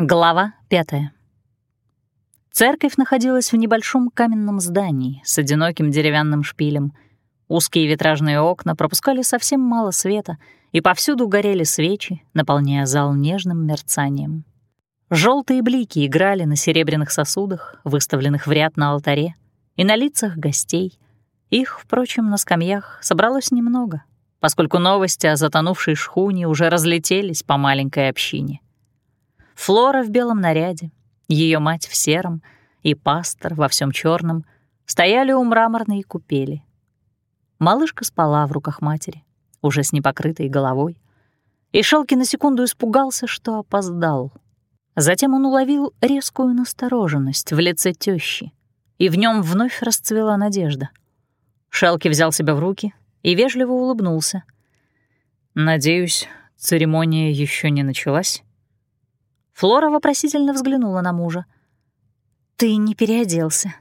Глава пятая. Церковь находилась в небольшом каменном здании с одиноким деревянным шпилем. Узкие витражные окна пропускали совсем мало света, и повсюду горели свечи, наполняя зал нежным мерцанием. Желтые блики играли на серебряных сосудах, выставленных в ряд на алтаре, и на лицах гостей. Их, впрочем, на скамьях собралось немного, поскольку новости о затонувшей шхуне уже разлетелись по маленькой общине. Флора в белом наряде, ее мать в сером и пастор во всем черном стояли у мраморной купели. Малышка спала в руках матери, уже с непокрытой головой. И Шелки на секунду испугался, что опоздал. Затем он уловил резкую настороженность в лице тещи, и в нем вновь расцвела надежда. Шелки взял себя в руки и вежливо улыбнулся. «Надеюсь, церемония еще не началась?» Флора вопросительно взглянула на мужа. «Ты не переоделся».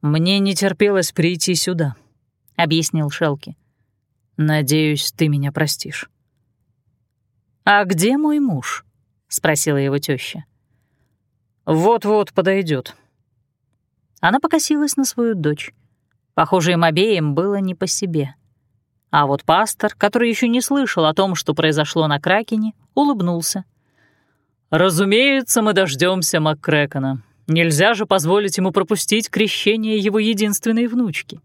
«Мне не терпелось прийти сюда», — объяснил Шелки. «Надеюсь, ты меня простишь». «А где мой муж?» — спросила его теща. «Вот-вот подойдет. Она покосилась на свою дочь. Похоже, им обеим было не по себе. А вот пастор, который еще не слышал о том, что произошло на Кракене, улыбнулся. «Разумеется, мы дождемся МакКрэкона. Нельзя же позволить ему пропустить крещение его единственной внучки».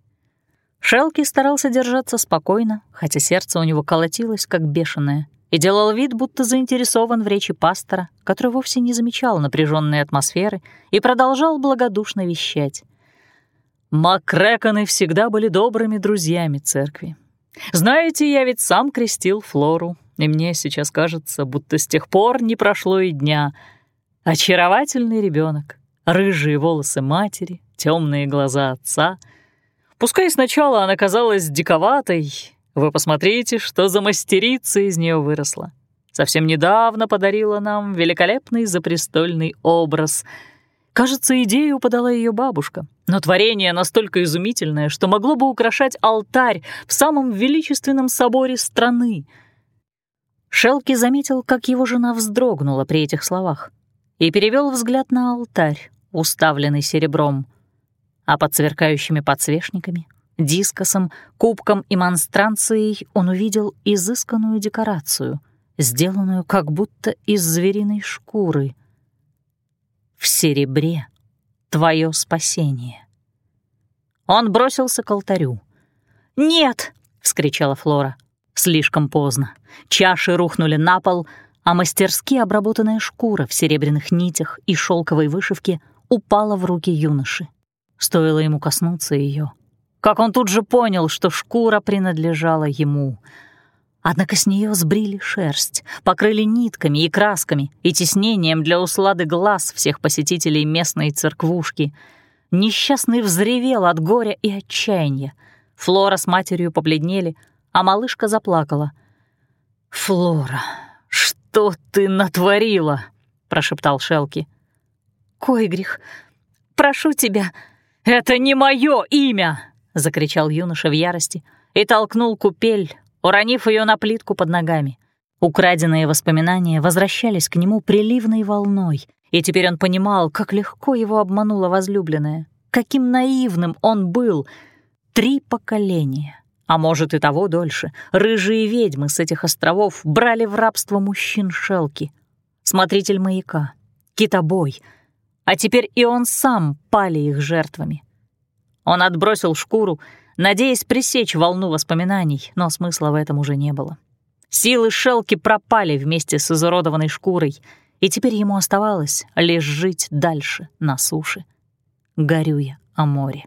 Шелки старался держаться спокойно, хотя сердце у него колотилось, как бешеное, и делал вид, будто заинтересован в речи пастора, который вовсе не замечал напряженной атмосферы и продолжал благодушно вещать. «Маккрэконы всегда были добрыми друзьями церкви. Знаете, я ведь сам крестил Флору, и мне сейчас кажется, будто с тех пор не прошло и дня. Очаровательный ребенок, рыжие волосы матери, темные глаза отца. Пускай сначала она казалась диковатой, вы посмотрите, что за мастерица из нее выросла. Совсем недавно подарила нам великолепный запрестольный образ. Кажется, идею подала ее бабушка, но творение настолько изумительное, что могло бы украшать алтарь в самом величественном соборе страны — Шелки заметил, как его жена вздрогнула при этих словах и перевел взгляд на алтарь, уставленный серебром, а под сверкающими подсвечниками, дискосом, кубком и монстранцией он увидел изысканную декорацию, сделанную как будто из звериной шкуры. «В серебре твое спасение». Он бросился к алтарю. «Нет!» — вскричала Флора. Слишком поздно. Чаши рухнули на пол, а мастерски обработанная шкура в серебряных нитях и шелковой вышивке упала в руки юноши. Стоило ему коснуться ее, как он тут же понял, что шкура принадлежала ему. Однако с нее сбрили шерсть, покрыли нитками и красками и тиснением для услады глаз всех посетителей местной церквушки. Несчастный взревел от горя и отчаяния. Флора с матерью побледнели — а малышка заплакала. «Флора, что ты натворила?» — прошептал Шелки. «Койгрих, прошу тебя, это не мое имя!» — закричал юноша в ярости и толкнул купель, уронив ее на плитку под ногами. Украденные воспоминания возвращались к нему приливной волной, и теперь он понимал, как легко его обманула возлюбленная, каким наивным он был. Три поколения, а может и того дольше, рыжие ведьмы с этих островов брали в рабство мужчин шелки. Смотритель маяка, китобой, а теперь и он сам пали их жертвами. Он отбросил шкуру, надеясь пресечь волну воспоминаний, но смысла в этом уже не было. Силы шелки пропали вместе с изуродованной шкурой, и теперь ему оставалось лишь жить дальше на суше, горюя о море.